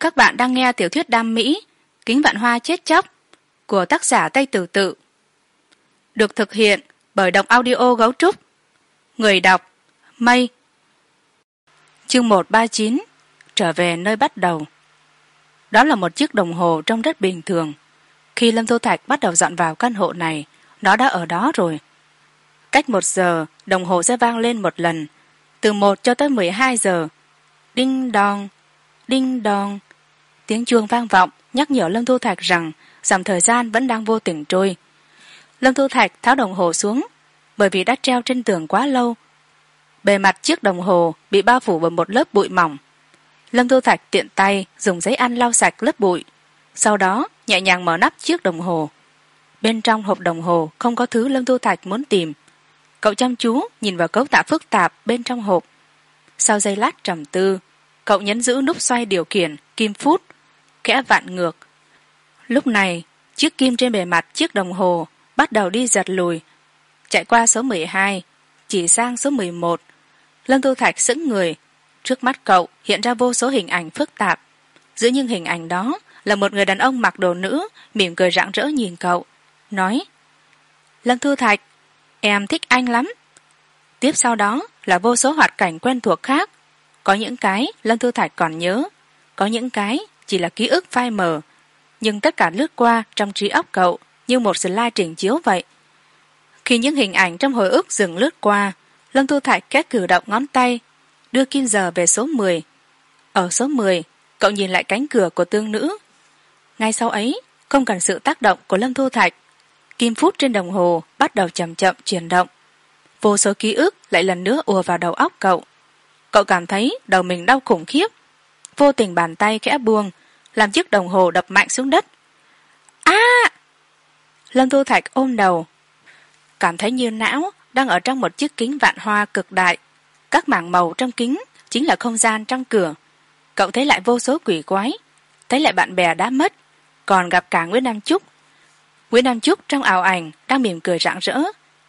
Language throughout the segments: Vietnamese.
các bạn đang nghe tiểu thuyết đam mỹ, kính vạn hoa chết chóc, của tác giả tây tử tự. Được thực hiện bởi đọc audio gấu trúc. Người đọc, mây. Chương một ba chín, trở về nơi bắt đầu. Đó là một chiếc đồng hồ trông rất bình thường. Khi lâm thu thạch bắt đầu dọn vào căn hộ này, nó đã ở đó rồi. Cách một giờ, đồng hồ sẽ vang lên một lần, từ một cho tới mười hai giờ. Đinh đong đinh đong tiếng chuông vang vọng, nhắc nhở lâm thu thạch rằng dòng thời gian vẫn đang vô tình trôi. Lâm thu thạch tháo đồng hồ xuống, bởi vì đã treo trên tường quá lâu. Bề mặt chiếc đồng hồ bị bao phủ bởi một lớp bụi mỏng. Lâm thu thạch tiện tay dùng giấy ăn lau sạch lớp bụi, sau đó nhẹ nhàng mở nắp chiếc đồng hồ. Bên trong hộp đồng hồ không có thứ lâm thu thạch muốn tìm. Cậu chăm chú nhìn vào cấu tạo phức tạp bên trong hộp. Sau giây lát trầm tư, cậu nhấn giữ nút xoay điều khiển kim phút kẽ vặn ngược. Lúc này, chiếc kim trên bề mặt chiếc đồng hồ bắt đầu đi giật lùi. Chạy qua số mười hai, chỉ sang số mười một. Lâm tu thạch sững người. Trước mắt cậu hiện ra vô số hình ảnh phức tạp. Giữa những hình ảnh đó là một người đàn ông mặc đồ nữ mỉm cười rạng rỡ nhìn cậu, nói, lâm thu thạch, em thích anh lắm. Tiếp sau đó là vô số hoạt cảnh quen thuộc khác. Có những cái lâm thu thạch còn nhớ, có những cái chỉ là ký ức phai mờ. Nhưng tất cả lướt qua trong trí óc cậu như một slide trình chiếu vậy. Khi những hình ảnh trong hồi ức dừng lướt qua, lâm thu thạch kết cử động ngón tay, đưa kim giờ về số mười. Ở số mười, cậu nhìn lại cánh cửa của tương nữ. Ngay sau ấy, không cần sự tác động của lâm thu thạch, kim phút trên đồng hồ bắt đầu chậm chậm chuyển động. Vô số ký ức lại lần nữa ùa vào đầu óc cậu. Cậu cảm thấy đầu mình đau khủng khiếp vô tình bàn tay khẽ buông, làm chiếc đồng hồ đập mạnh xuống đất. A! Lâm thu thạch ôm đầu, cảm thấy như não đang ở trong một chiếc kính vạn hoa cực đại. Các mảng màu trong kính chính là không gian trong cửa. Cậu thấy lại vô số quỷ quái, thấy lại bạn bè đã mất, còn gặp cả nguyễn nam trúc nguyễn nam trúc trong ảo ảnh đang mỉm cười rạng rỡ,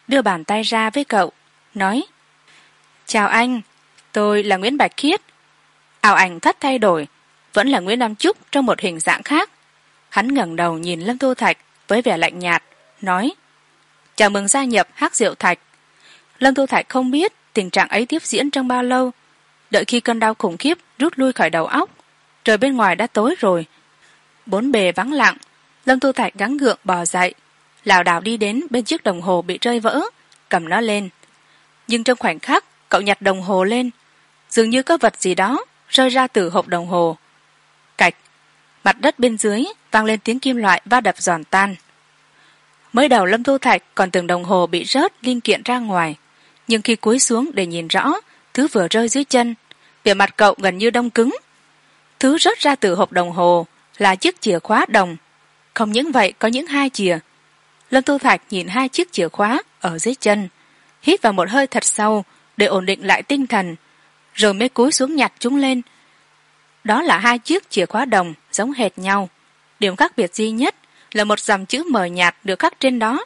đưa bàn tay ra với cậu, nói, chào anh, tôi là nguyễn bạch khiết ảo ảnh thất thay đổi, vẫn là nguyễn nam trúc trong một hình dạng khác. Hắn ngẩng đầu nhìn lâm thu thạch với vẻ lạnh nhạt, nói, chào mừng gia nhập hắc diệu thạch. Lâm thu thạch không biết tình trạng ấy tiếp diễn trong bao lâu, đợi khi cơn đau khủng khiếp rút lui khỏi đầu óc, trời bên ngoài đã tối rồi. Bốn bề vắng lặng, lâm thu thạch gắng gượng bò dậy, lảo đảo đi đến bên chiếc đồng hồ bị rơi vỡ, cầm nó lên. Nhưng trong khoảnh khắc, cậu nhặt đồng hồ lên, dường như có vật gì đó rơi ra từ hộp đồng hồ. Cạch, mặt đất bên dưới vang lên tiếng kim loại va đập giòn tan. Mới đầu lâm thu thạch còn tưởng đồng hồ bị rớt linh kiện ra ngoài, nhưng khi cúi xuống để nhìn rõ, thứ vừa rơi dưới chân, bề mặt cậu gần như đông cứng. Thứ rớt ra từ hộp đồng hồ là chiếc chìa khóa đồng. Không những vậy, có những hai chìa. Lâm thu thạch nhìn hai chiếc chìa khóa ở dưới chân, hít vào một hơi thật sâu để ổn định lại tinh thần rồi mới cúi xuống nhặt chúng lên. Đó là hai chiếc chìa khóa đồng giống hệt nhau. Điểm khác biệt duy nhất là một dòng chữ mờ nhạt được khắc trên đó.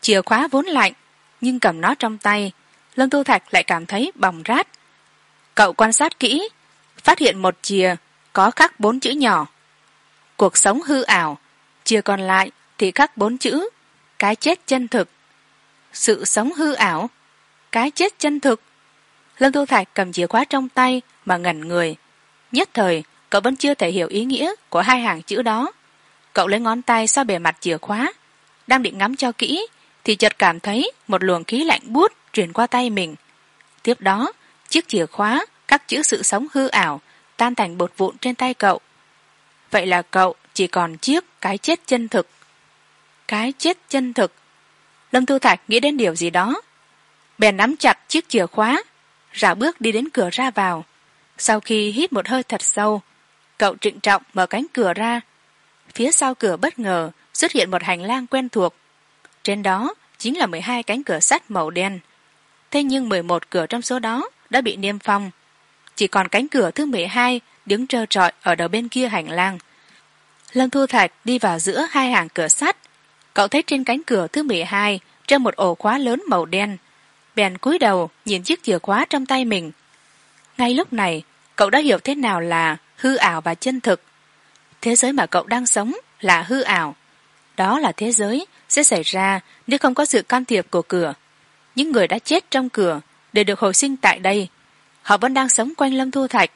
Chìa khóa vốn lạnh, nhưng cầm nó trong tay, lâm tu thạch lại cảm thấy bỏng rát. Cậu quan sát kỹ, phát hiện một chìa có khắc bốn chữ nhỏ. Cuộc sống hư ảo, chìa còn lại thì khắc bốn chữ, cái chết chân thực. Sự sống hư ảo, cái chết chân thực lâm tu thạch cầm chìa khóa trong tay mà ngẩn người. Nhất thời, cậu vẫn chưa thể hiểu ý nghĩa của hai hàng chữ đó. Cậu lấy ngón tay xoa bề mặt chìa khóa, đang định ngắm cho kỹ, thì chợt cảm thấy một luồng khí lạnh buốt truyền qua tay mình. Tiếp đó, chiếc chìa khóa các chữ sự sống hư ảo tan thành bột vụn trên tay cậu. Vậy là cậu chỉ còn chiếc cái chết chân thực. Cái chết chân thực. Lâm thu thạch nghĩ đến điều gì đó. Bèn nắm chặt chiếc chìa khóa rảo bước đi đến cửa ra vào. Sau khi hít một hơi thật sâu, cậu trịnh trọng mở cánh cửa ra. Phía sau cửa bất ngờ xuất hiện một hành lang quen thuộc. Trên đó chính là mười hai cánh cửa sắt màu đen. Thế nhưng mười một cửa trong số đó đã bị niêm phong. Chỉ còn cánh cửa thứ mười hai đứng trơ trọi ở đầu bên kia hành lang. Lâm thu thạch đi vào giữa hai hàng cửa sắt. Cậu thấy trên cánh cửa thứ mười hai treo một ổ khóa lớn màu đen bèn cúi đầu nhìn chiếc chìa khóa trong tay mình. Ngay lúc này, cậu đã hiểu thế nào là hư ảo và chân thực. Thế giới mà cậu đang sống là hư ảo. Đó là thế giới sẽ xảy ra nếu không có sự can thiệp của cửa. Những người đã chết trong cửa để được hồi sinh tại đây. Họ vẫn đang sống quanh lâm thu thạch.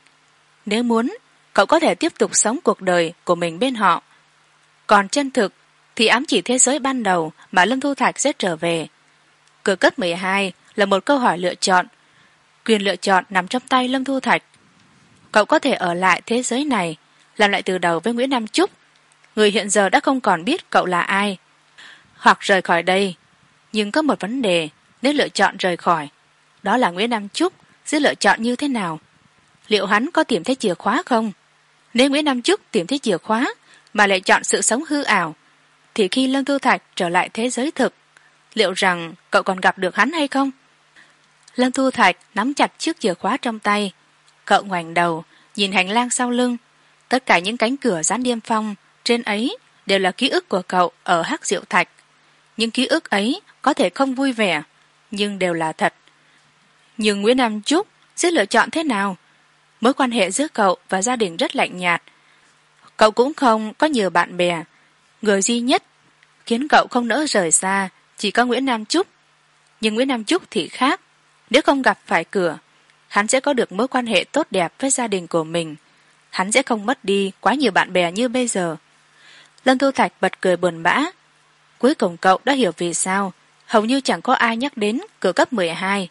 Nếu muốn, cậu có thể tiếp tục sống cuộc đời của mình bên họ. Còn chân thực thì ám chỉ thế giới ban đầu mà lâm thu thạch sẽ trở về. Cửa cấp mười hai là một câu hỏi lựa chọn. Quyền lựa chọn nằm trong tay lâm thu thạch. Cậu có thể ở lại thế giới này, làm lại từ đầu với nguyễn nam trúc người hiện giờ đã không còn biết cậu là ai. Hoặc rời khỏi đây. Nhưng có một vấn đề nếu lựa chọn rời khỏi. Đó là nguyễn nam trúc sẽ lựa chọn như thế nào? Liệu hắn có tìm thấy chìa khóa không? Nếu nguyễn nam trúc tìm thấy chìa khóa mà lại chọn sự sống hư ảo, thì khi lâm thu thạch trở lại thế giới thực, liệu rằng cậu còn gặp được hắn hay không? Lâm thu thạch nắm chặt chiếc chìa khóa trong tay, cậu ngoảnh đầu, nhìn hành lang sau lưng. Tất cả những cánh cửa dán niêm phong trên ấy đều là ký ức của cậu ở hắc diệu thạch. Những ký ức ấy có thể không vui vẻ, nhưng đều là thật. Nhưng nguyễn nam trúc sẽ lựa chọn thế nào? Mối quan hệ giữa cậu và gia đình rất lạnh nhạt. Cậu cũng không có nhiều bạn bè. Người duy nhất khiến cậu không nỡ rời xa chỉ có nguyễn nam trúc. Nhưng nguyễn nam trúc thì khác nếu không gặp phải cửa, hắn sẽ có được mối quan hệ tốt đẹp với gia đình của mình. Hắn sẽ không mất đi quá nhiều bạn bè như bây giờ. Lâm thu thạch bật cười buồn bã. Cuối cùng cậu đã hiểu vì sao. Hầu như chẳng có ai nhắc đến cửa cấp mười hai.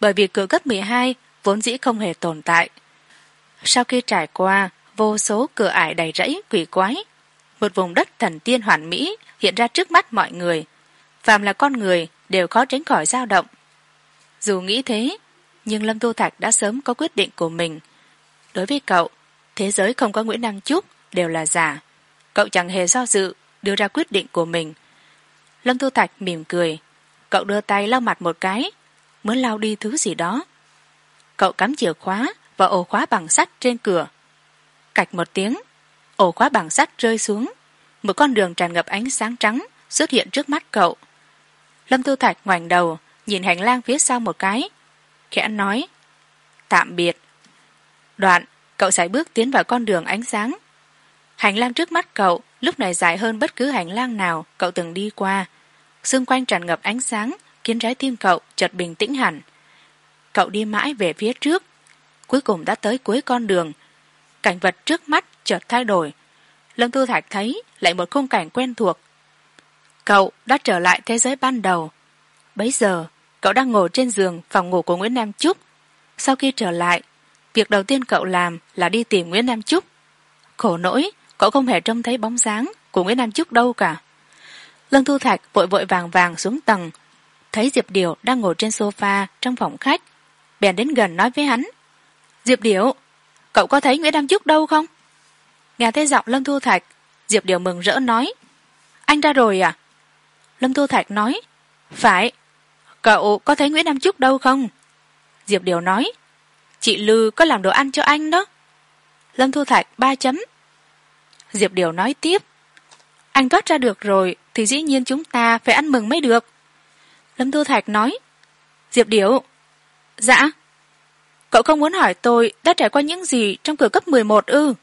Bởi vì cửa cấp mười hai vốn dĩ không hề tồn tại. Sau khi trải qua vô số cửa ải đầy rẫy quỷ quái, một vùng đất thần tiên hoàn mỹ hiện ra trước mắt mọi người, phàm là con người đều khó tránh khỏi dao động dù nghĩ thế, nhưng lâm tu thạch đã sớm có quyết định của mình. Đối với cậu, thế giới không có nguyễn đăng trúc đều là giả. Cậu chẳng hề do dự, đưa ra quyết định của mình. Lâm tu thạch mỉm cười. Cậu đưa tay lau mặt một cái. Muốn lau đi thứ gì đó. Cậu cắm chìa khóa và ổ khóa bằng sắt trên cửa. Cạch một tiếng, ổ khóa bằng sắt rơi xuống. Một con đường tràn ngập ánh sáng trắng xuất hiện trước mắt cậu. Lâm tu thạch ngoảnh đầu nhìn hành lang phía sau một cái. Khẽ nói, tạm biệt. Đoạn, cậu sải bước tiến vào con đường ánh sáng. Hành lang trước mắt cậu, lúc này dài hơn bất cứ hành lang nào cậu từng đi qua. Xung quanh tràn ngập ánh sáng, khiến trái tim cậu chợt bình tĩnh hẳn. Cậu đi mãi về phía trước, cuối cùng đã tới cuối con đường. Cảnh vật trước mắt chợt thay đổi. Lâm tư thạch thấy lại một khung cảnh quen thuộc. Cậu đã trở lại thế giới ban đầu bấy giờ, cậu đang ngồi trên giường phòng ngủ của nguyễn nam trúc sau khi trở lại, việc đầu tiên cậu làm là đi tìm nguyễn nam trúc khổ nỗi, cậu không hề trông thấy bóng dáng của nguyễn nam trúc đâu cả. Lân thu thạch vội vội vàng vàng xuống tầng, thấy diệp Điểu đang ngồi trên sofa trong phòng khách, bèn đến gần nói với hắn. Diệp điểu, cậu có thấy nguyễn nam trúc đâu không? Nghe thấy giọng lâm thu thạch, diệp Điểu mừng rỡ nói, anh ra rồi à? Lâm thu thạch nói, phải cậu có thấy nguyễn nam trúc đâu không? Diệp điều nói. Chị lư có làm đồ ăn cho anh đó. Lâm thu thạch, ba chấm. Diệp điều nói tiếp. Anh thoát ra được rồi thì dĩ nhiên chúng ta phải ăn mừng mới được. Lâm thu thạch nói. Diệp điểu dạ. Cậu không muốn hỏi tôi đã trải qua những gì trong cửa cấp mười một ư?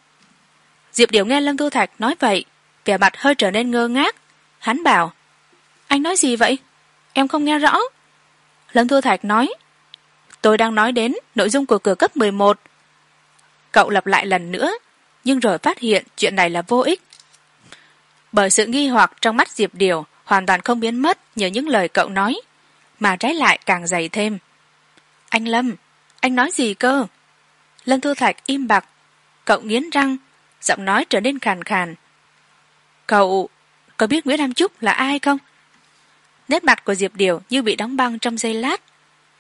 Diệp điểu nghe lâm thu thạch nói vậy vẻ mặt hơi trở nên ngơ ngác. Hắn bảo. Anh nói gì vậy? Em không nghe rõ lâm thu thạch nói, tôi đang nói đến nội dung của cửa cấp mười một. Cậu lặp lại lần nữa, nhưng rồi phát hiện chuyện này là vô ích. Bởi sự nghi hoặc trong mắt diệp điều hoàn toàn không biến mất nhờ những lời cậu nói, mà trái lại càng dày thêm. Anh lâm, anh nói gì cơ? Lâm thu thạch im bặt, cậu nghiến răng, giọng nói trở nên khàn khàn. Cậu có biết nguyễn nam trúc là ai không? Nét mặt của diệp điều như bị đóng băng trong giây lát.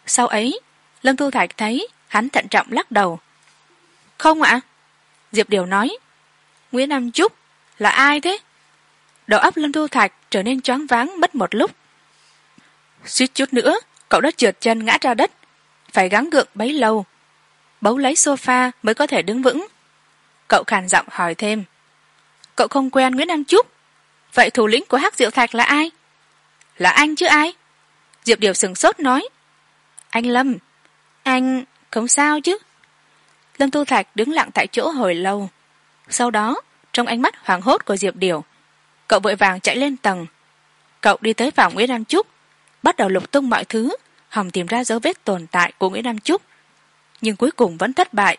Sau ấy, lâm thu thạch thấy hắn thận trọng lắc đầu. Không ạ. Diệp điều nói. Nguyễn nam trúc, là ai thế? Đầu óc lâm thu thạch trở nên choáng váng mất một lúc. Suýt chút nữa, cậu đã trượt chân ngã ra đất, phải gắng gượng bấy lâu. Bấu lấy sofa mới có thể đứng vững. Cậu khàn giọng hỏi thêm. Cậu không quen nguyễn nam trúc, vậy thủ lĩnh của hắc diệu thạch là ai? Là anh chứ ai? Diệp điều sừng sốt nói. Anh lâm, anh không sao chứ? Lâm tu thạch đứng lặng tại chỗ hồi lâu. Sau đó, trong ánh mắt hoảng hốt của diệp điều, cậu vội vàng chạy lên tầng. Cậu đi tới phòng nguyễn nam trúc, bắt đầu lục tung mọi thứ, hòng tìm ra dấu vết tồn tại của nguyễn nam trúc. Nhưng cuối cùng vẫn thất bại.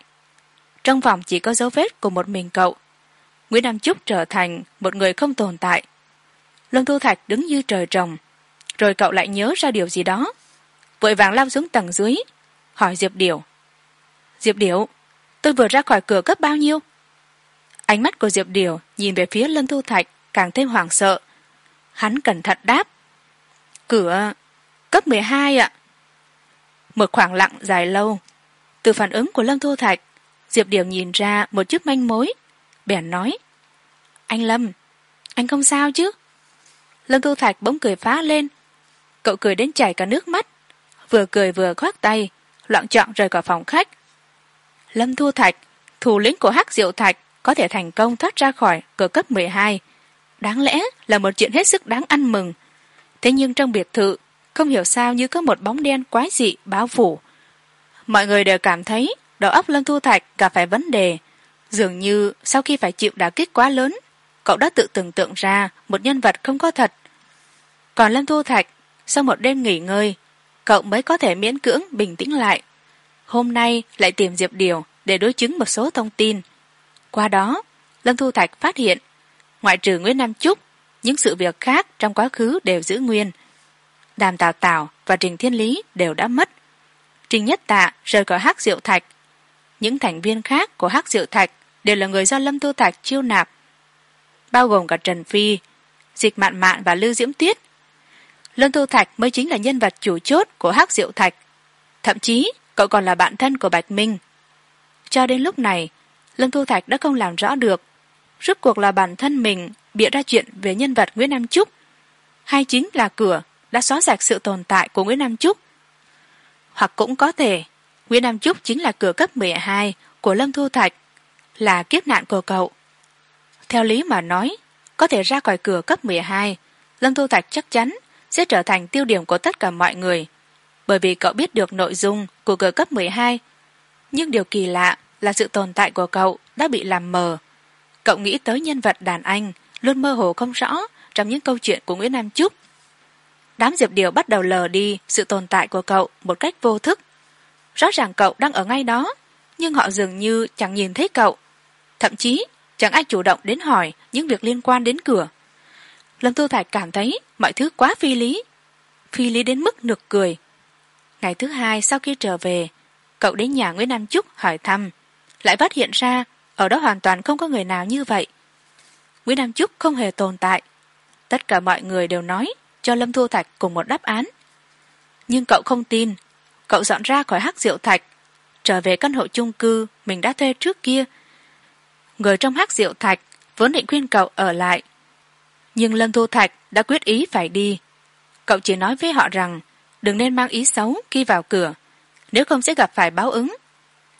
Trong phòng chỉ có dấu vết của một mình cậu, nguyễn nam trúc trở thành một người không tồn tại. Lâm Tu thạch đứng như trời trồng rồi cậu lại nhớ ra điều gì đó. Vội vàng lao xuống tầng dưới, hỏi diệp điểu. Diệp điểu, tôi vừa ra khỏi cửa cấp bao nhiêu? Ánh mắt của diệp điểu nhìn về phía lâm thu thạch càng thêm hoảng sợ. Hắn cẩn thận đáp. Cửa cấp mười hai ạ. Một khoảng lặng dài lâu. Từ phản ứng của lâm thu thạch, diệp điểu nhìn ra một chút manh mối. Bèn nói, anh lâm, anh không sao chứ? Lâm thu thạch bỗng cười phá lên cậu cười đến chảy cả nước mắt. Vừa cười vừa khoác tay, loạn trọn rời khỏi phòng khách. Lâm thu thạch, thủ lĩnh của hắc diệu thạch, có thể thành công thoát ra khỏi cửa cấp mười hai. Đáng lẽ là một chuyện hết sức đáng ăn mừng. Thế nhưng trong biệt thự, không hiểu sao như có một bóng đen quái dị bao phủ. Mọi người đều cảm thấy đầu óc lâm thu thạch gặp phải vấn đề. Dường như sau khi phải chịu đả kích quá lớn, cậu đã tự tưởng tượng ra một nhân vật không có thật. Còn lâm thu thạch sau một đêm nghỉ ngơi, cậu mới có thể miễn cưỡng bình tĩnh lại. Hôm nay lại tìm diệp điều để đối chứng một số thông tin. Qua đó, lâm thu thạch phát hiện, ngoại trừ nguyễn nam trúc những sự việc khác trong quá khứ đều giữ nguyên. Đàm tào tào và trình thiên lý đều đã mất. Trình nhất tạ rời khỏi hắc diệu thạch. Những thành viên khác của hắc diệu thạch đều là người do lâm thu thạch chiêu nạp, bao gồm cả trần phi, dịch mạn mạn và lưu diễm tuyết lâm thu thạch mới chính là nhân vật chủ chốt của hắc diệu thạch. Thậm chí, cậu còn là bạn thân của bạch minh. Cho đến lúc này lâm thu thạch đã không làm rõ được, rốt cuộc là bản thân mình bịa ra chuyện về nhân vật nguyễn nam trúc, hay chính là cửa đã xóa sạch sự tồn tại của nguyễn nam trúc. Hoặc cũng có thể, nguyễn nam trúc chính là cửa cấp mười hai của lâm thu thạch, là kiếp nạn của cậu. Theo lý mà nói, có thể ra khỏi cửa cấp mười hai lâm thu thạch chắc chắn sẽ trở thành tiêu điểm của tất cả mọi người. Bởi vì cậu biết được nội dung của cửa cấp mười hai. Nhưng điều kỳ lạ là sự tồn tại của cậu đã bị làm mờ. Cậu nghĩ tới nhân vật đàn anh luôn mơ hồ không rõ trong những câu chuyện của nguyễn nam trúc đám diệp điều bắt đầu lờ đi sự tồn tại của cậu một cách vô thức. Rõ ràng cậu đang ở ngay đó, nhưng họ dường như chẳng nhìn thấy cậu. Thậm chí, chẳng ai chủ động đến hỏi những việc liên quan đến cửa lâm thu thạch cảm thấy mọi thứ quá phi lý. Phi lý đến mức nực cười. Ngày thứ hai sau khi trở về, cậu đến nhà nguyễn nam trúc hỏi thăm. Lại phát hiện ra ở đó hoàn toàn không có người nào như vậy. Nguyễn nam trúc không hề tồn tại. Tất cả mọi người đều nói cho lâm thu thạch cùng một đáp án. Nhưng cậu không tin. Cậu dọn ra khỏi hắc diệu thạch. Trở về căn hộ chung cư mình đã thuê trước kia. Người trong hắc diệu thạch vốn định khuyên cậu ở lại nhưng lâm thu thạch đã quyết ý phải đi. Cậu chỉ nói với họ rằng, đừng nên mang ý xấu khi vào cửa, nếu không sẽ gặp phải báo ứng.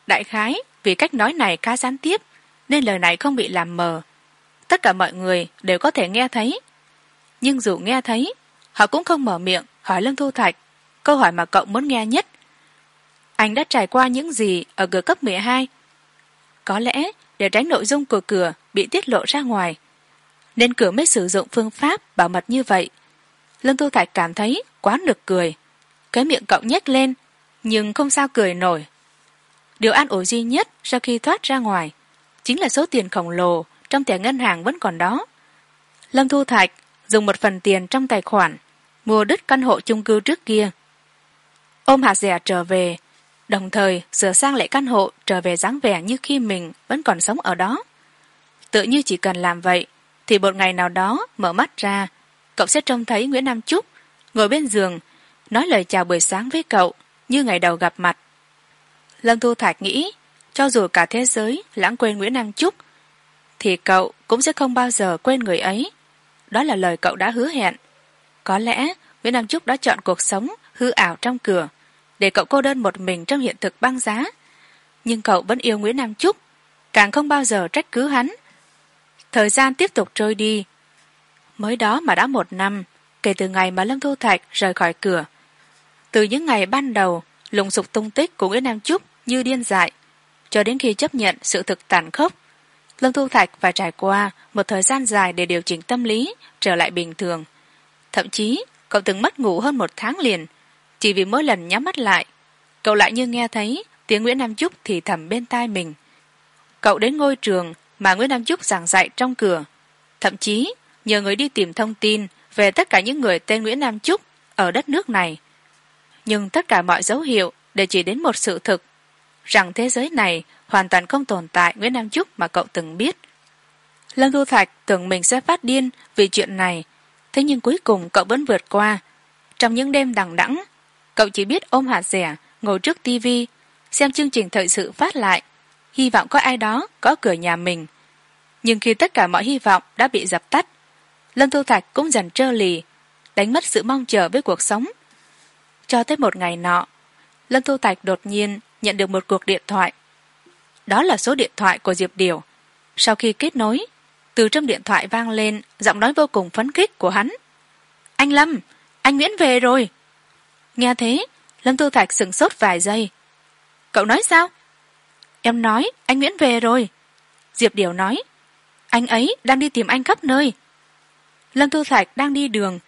Đại khái, vì cách nói này khá gián tiếp, nên lời này không bị làm mờ. Tất cả mọi người đều có thể nghe thấy. Nhưng dù nghe thấy, họ cũng không mở miệng hỏi lâm thu thạch câu hỏi mà cậu muốn nghe nhất. Anh đã trải qua những gì ở cửa cấp mười hai? Có lẽ để tránh nội dung của cửa bị tiết lộ ra ngoài nên cửa mới sử dụng phương pháp bảo mật như vậy. Lâm thu thạch cảm thấy quá nực cười. Cái miệng cậu nhếch lên, nhưng không sao cười nổi. Điều an ủi duy nhất sau khi thoát ra ngoài chính là số tiền khổng lồ trong thẻ ngân hàng vẫn còn đó. Lâm thu thạch dùng một phần tiền trong tài khoản, mua đứt căn hộ chung cư trước kia. Ôm hạt rẻ trở về, đồng thời sửa sang lại căn hộ trở về dáng vẻ như khi mình vẫn còn sống ở đó. Tự như chỉ cần làm vậy thì một ngày nào đó mở mắt ra, cậu sẽ trông thấy nguyễn nam trúc ngồi bên giường, nói lời chào buổi sáng với cậu như ngày đầu gặp mặt. Lâm thu thạch nghĩ, cho dù cả thế giới lãng quên nguyễn nam trúc thì cậu cũng sẽ không bao giờ quên người ấy. Đó là lời cậu đã hứa hẹn. Có lẽ nguyễn nam trúc đã chọn cuộc sống hư ảo trong cửa, để cậu cô đơn một mình trong hiện thực băng giá. Nhưng cậu vẫn yêu nguyễn nam trúc càng không bao giờ trách cứ hắn thời gian tiếp tục trôi đi. Mới đó mà đã một năm, kể từ ngày mà lâm thu thạch rời khỏi cửa. Từ những ngày ban đầu, lùng sục tung tích của nguyễn nam trúc như điên dại, cho đến khi chấp nhận sự thực tàn khốc, lâm thu thạch phải trải qua một thời gian dài để điều chỉnh tâm lý, trở lại bình thường. Thậm chí, cậu từng mất ngủ hơn một tháng liền, chỉ vì mỗi lần nhắm mắt lại, cậu lại như nghe thấy tiếng nguyễn nam trúc thì thầm bên tai mình. Cậu đến ngôi trường mà nguyễn nam trúc giảng dạy trong cửa. Thậm chí nhờ người đi tìm thông tin về tất cả những người tên nguyễn nam trúc ở đất nước này. Nhưng tất cả mọi dấu hiệu đều chỉ đến một sự thực, rằng thế giới này hoàn toàn không tồn tại nguyễn nam trúc mà cậu từng biết. Lâm thu thạch tưởng mình sẽ phát điên vì chuyện này, thế nhưng cuối cùng cậu vẫn vượt qua. Trong những đêm đằng đẵng, cậu chỉ biết ôm hạt rẻ, ngồi trước TV xem chương trình thời sự phát lại hy vọng có ai đó có cửa nhà mình. Nhưng khi tất cả mọi hy vọng đã bị dập tắt, lâm thu thạch cũng dần trơ lì, đánh mất sự mong chờ với cuộc sống. Cho tới một ngày nọ, lâm thu thạch đột nhiên nhận được một cuộc điện thoại. Đó là số điện thoại của diệp điều. Sau khi kết nối, từ trong điện thoại vang lên giọng nói vô cùng phấn khích của hắn. Anh lâm, anh nguyễn về rồi. Nghe thế, lâm thu thạch sửng sốt vài giây. Cậu nói sao? Em nói, anh nguyễn về rồi. Diệp điều nói, anh ấy đang đi tìm anh khắp nơi. Lâm thu thạch đang đi đường,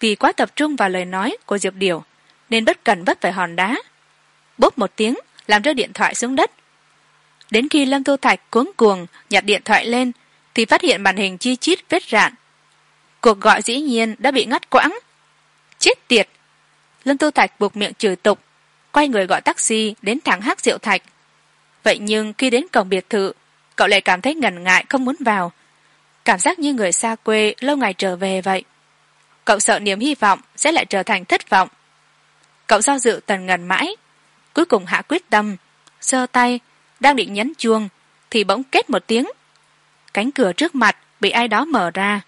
vì quá tập trung vào lời nói của diệp điều nên bất cần vấp phải hòn đá. Bốp một tiếng, làm rơi điện thoại xuống đất. Đến khi lâm thu thạch cuống cuồng, nhặt điện thoại lên, thì phát hiện màn hình chi chít vết rạn. Cuộc gọi dĩ nhiên đã bị ngắt quãng. Chết tiệt! Lâm thu thạch buộc miệng chửi tục, quay người gọi taxi đến thẳng hắc diệu thạch vậy nhưng khi đến cổng biệt thự, cậu lại cảm thấy ngần ngại không muốn vào. Cảm giác như người xa quê lâu ngày trở về vậy. Cậu sợ niềm hy vọng sẽ lại trở thành thất vọng. Cậu do dự tần ngần mãi. Cuối cùng hạ quyết tâm, giơ tay, đang định nhấn chuông, thì bỗng kết một tiếng. Cánh cửa trước mặt bị ai đó mở ra.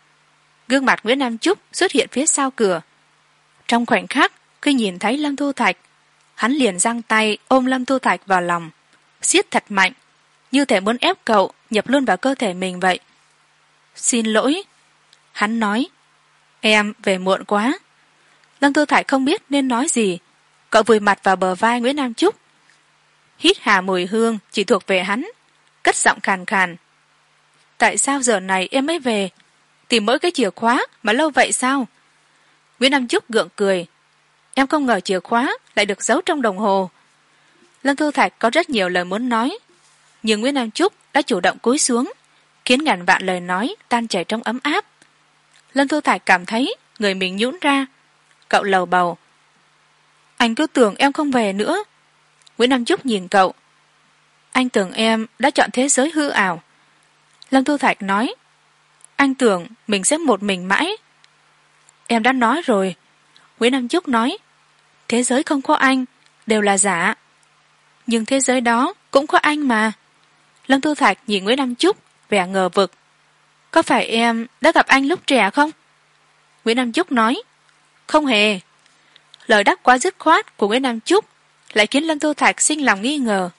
Gương mặt nguyễn nam trúc xuất hiện phía sau cửa. Trong khoảnh khắc, khi nhìn thấy lâm thu thạch, hắn liền giang tay ôm lâm thu thạch vào lòng siết thật mạnh. Như thể muốn ép cậu nhập luôn vào cơ thể mình vậy. Xin lỗi. Hắn nói. Em về muộn quá. Lâm Tư Thải không biết nên nói gì. Cậu vùi mặt vào bờ vai nguyễn nam trúc. Hít hà mùi hương chỉ thuộc về hắn. Cất giọng khàn khàn. Tại sao giờ này em mới về? Tìm mỗi cái chìa khóa mà lâu vậy sao? Nguyễn nam trúc gượng cười. Em không ngờ chìa khóa lại được giấu trong đồng hồ lâm thu thạch có rất nhiều lời muốn nói, nhưng nguyễn nam trúc đã chủ động cúi xuống, khiến ngàn vạn lời nói tan chảy trong ấm áp. Lâm thu thạch cảm thấy người mình nhũn ra, cậu lầu bầu. Anh cứ tưởng em không về nữa. Nguyễn nam trúc nhìn cậu. Anh tưởng em đã chọn thế giới hư ảo. Lâm thu thạch nói. Anh tưởng mình sẽ một mình mãi. Em đã nói rồi. Nguyễn nam trúc nói. Thế giới không có anh, đều là giả nhưng thế giới đó cũng có anh mà. Lâm thu thạch nhìn nguyễn nam trúc, vẻ ngờ vực. Có phải em đã gặp anh lúc trẻ không? Nguyễn nam trúc nói, không hề. Lời đắc quá dứt khoát của nguyễn nam trúc lại khiến lâm thu thạch sinh lòng nghi ngờ.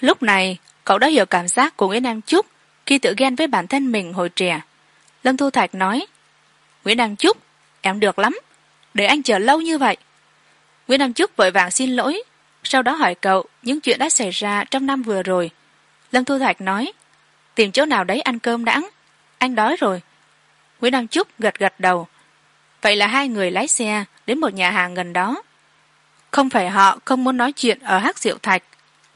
Lúc này, cậu đã hiểu cảm giác của nguyễn nam trúc khi tự ghen với bản thân mình hồi trẻ. Lâm thu thạch nói, nguyễn nam trúc, em được lắm. Để anh chờ lâu như vậy. Nguyễn nam trúc vội vàng xin lỗi sau đó hỏi cậu những chuyện đã xảy ra trong năm vừa rồi. Lâm thu thạch nói, tìm chỗ nào đấy ăn cơm đãng anh đói rồi. Nguyễn nam trúc gật gật đầu, vậy là hai người lái xe đến một nhà hàng gần đó. Không phải họ không muốn nói chuyện ở hắc diệu thạch,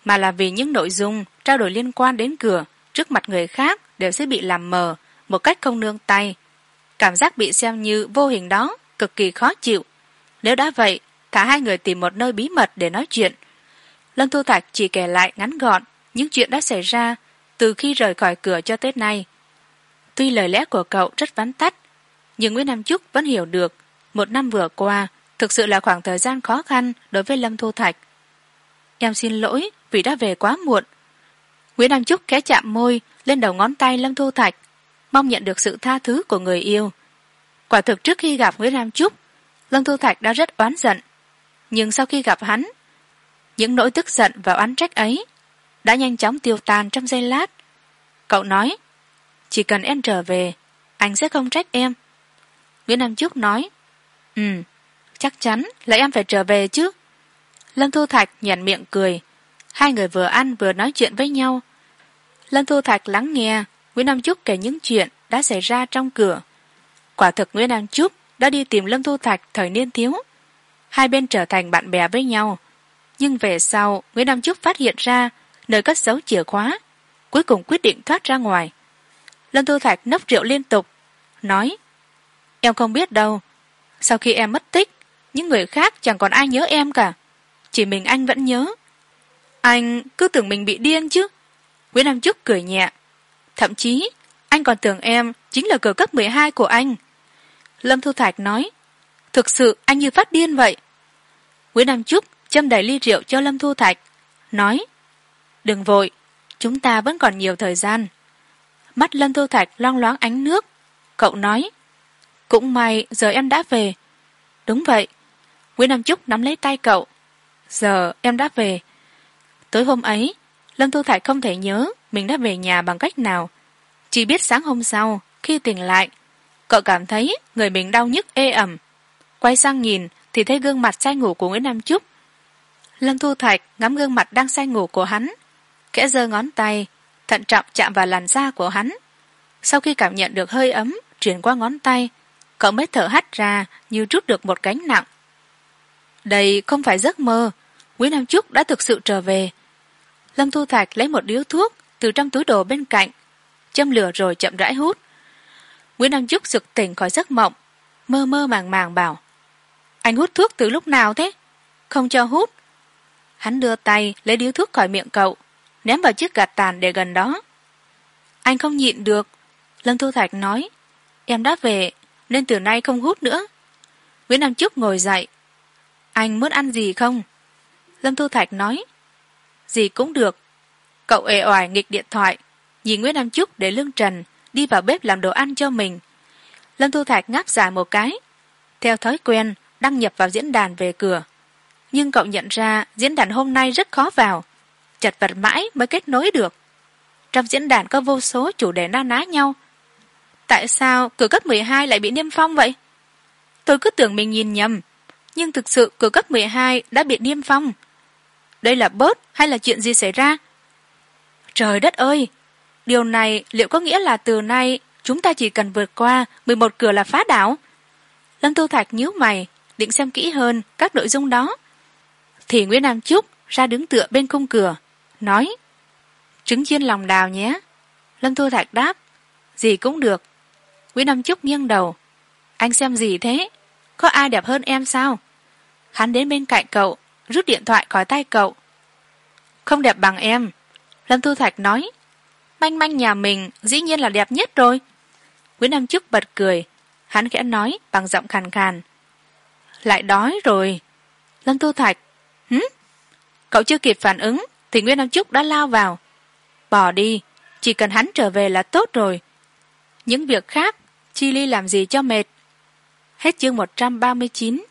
mà là vì những nội dung trao đổi liên quan đến cửa trước mặt người khác đều sẽ bị làm mờ một cách không nương tay. Cảm giác bị xem như vô hình đó cực kỳ khó chịu. Nếu đã vậy thả hai người tìm một nơi bí mật để nói chuyện. Lâm thu thạch chỉ kể lại ngắn gọn những chuyện đã xảy ra từ khi rời khỏi cửa cho tới nay. Tuy lời lẽ của cậu rất vắn tắt, nhưng nguyễn nam trúc vẫn hiểu được một năm vừa qua thực sự là khoảng thời gian khó khăn đối với lâm thu thạch. Em xin lỗi vì đã về quá muộn. Nguyễn nam trúc khẽ chạm môi lên đầu ngón tay lâm thu thạch, mong nhận được sự tha thứ của người yêu. Quả thực trước khi gặp nguyễn nam trúc lâm thu thạch đã rất oán giận nhưng sau khi gặp hắn, những nỗi tức giận và oán trách ấy đã nhanh chóng tiêu tan trong giây lát. Cậu nói, chỉ cần em trở về, anh sẽ không trách em. Nguyễn nam trúc nói ừ chắc chắn là em phải trở về chứ. Lâm thu thạch nhàn miệng cười. Hai người vừa ăn vừa nói chuyện với nhau. Lâm thu thạch lắng nghe nguyễn nam trúc kể những chuyện đã xảy ra trong cửa. Quả thực nguyễn nam trúc đã đi tìm lâm thu thạch thời niên thiếu hai bên trở thành bạn bè với nhau. Nhưng về sau nguyễn nam trúc phát hiện ra nơi cất giấu chìa khóa, cuối cùng quyết định thoát ra ngoài. Lâm thu thạch nốc rượu liên tục, nói, em không biết đâu, sau khi em mất tích, những người khác chẳng còn ai nhớ em cả, chỉ mình anh vẫn nhớ. Anh cứ tưởng mình bị điên chứ. Nguyễn nam trúc cười nhẹ, thậm chí, anh còn tưởng em chính là cờ cấp mười hai của anh. Lâm thu thạch nói thực sự anh như phát điên vậy. Nguyễn nam trúc châm đầy ly rượu cho lâm thu thạch, nói, đừng vội, chúng ta vẫn còn nhiều thời gian. Mắt lâm thu thạch loang loáng ánh nước. Cậu nói, cũng may giờ em đã về. Đúng vậy nguyễn nam trúc nắm lấy tay cậu, giờ em đã về. Tối hôm ấy, lâm thu thạch không thể nhớ mình đã về nhà bằng cách nào. Chỉ biết sáng hôm sau, khi tỉnh lại, cậu cảm thấy người mình đau nhức ê ẩm quay sang nhìn thì thấy gương mặt say ngủ của nguyễn nam trúc lâm thu thạch ngắm gương mặt đang say ngủ của hắn kẽ giơ ngón tay, thận trọng chạm vào làn da của hắn. Sau khi cảm nhận được hơi ấm chuyển qua ngón tay, cậu mới thở hắt ra như rút được một gánh nặng. Đây không phải giấc mơ, nguyễn nam trúc đã thực sự trở về. Lâm thu thạch lấy một điếu thuốc từ trong túi đồ bên cạnh, châm lửa rồi chậm rãi hút. Nguyễn nam trúc sực tỉnh khỏi giấc mộng, mơ mơ màng màng bảo anh hút thuốc từ lúc nào thế? Không cho hút. Hắn đưa tay lấy điếu thuốc khỏi miệng cậu, ném vào chiếc gạt tàn để gần đó. Anh không nhịn được. Lâm thu thạch nói, em đã về, nên từ nay không hút nữa. Nguyễn nam trúc ngồi dậy. Anh muốn ăn gì không? Lâm thu thạch nói, gì cũng được. Cậu ề oải nghịch điện thoại, nhìn nguyễn nam trúc để lương trần, đi vào bếp làm đồ ăn cho mình. Lâm thu thạch ngáp dài một cái, theo thói quen đăng nhập vào diễn đàn về cửa. Nhưng cậu nhận ra diễn đàn hôm nay rất khó vào. Chật vật mãi mới kết nối được. Trong diễn đàn có vô số chủ đề na ná nhau. Tại sao cửa cấp mười hai lại bị niêm phong vậy? Tôi cứ tưởng mình nhìn nhầm, nhưng thực sự cửa cấp mười hai đã bị niêm phong. Đây là bớt hay là chuyện gì xảy ra? Trời đất ơi! Điều này liệu có nghĩa là từ nay chúng ta chỉ cần vượt qua mười một cửa là phá đảo? Lâm tu thạch nhíu mày định xem kỹ hơn các nội dung đó. Thì nguyễn nam trúc ra đứng tựa bên khung cửa, nói trứng chiên lòng đào nhé. Lâm thu thạch đáp, gì cũng được. Nguyễn nam trúc nghiêng đầu, anh xem gì thế? Có ai đẹp hơn em sao? Hắn đến bên cạnh cậu, rút điện thoại khỏi tay cậu. Không đẹp bằng em, lâm thu thạch nói, manh manh nhà mình dĩ nhiên là đẹp nhất rồi. Nguyễn nam trúc bật cười, hắn khẽ nói bằng giọng khàn khàn lại đói rồi. Lâm thu thạch, hử? cậu chưa kịp phản ứng thì nguyễn nam trúc đã lao vào. Bỏ đi, chỉ cần hắn trở về là tốt rồi. Những việc khác, chi ly làm gì cho mệt? Hết chương một trăm ba mươi chín.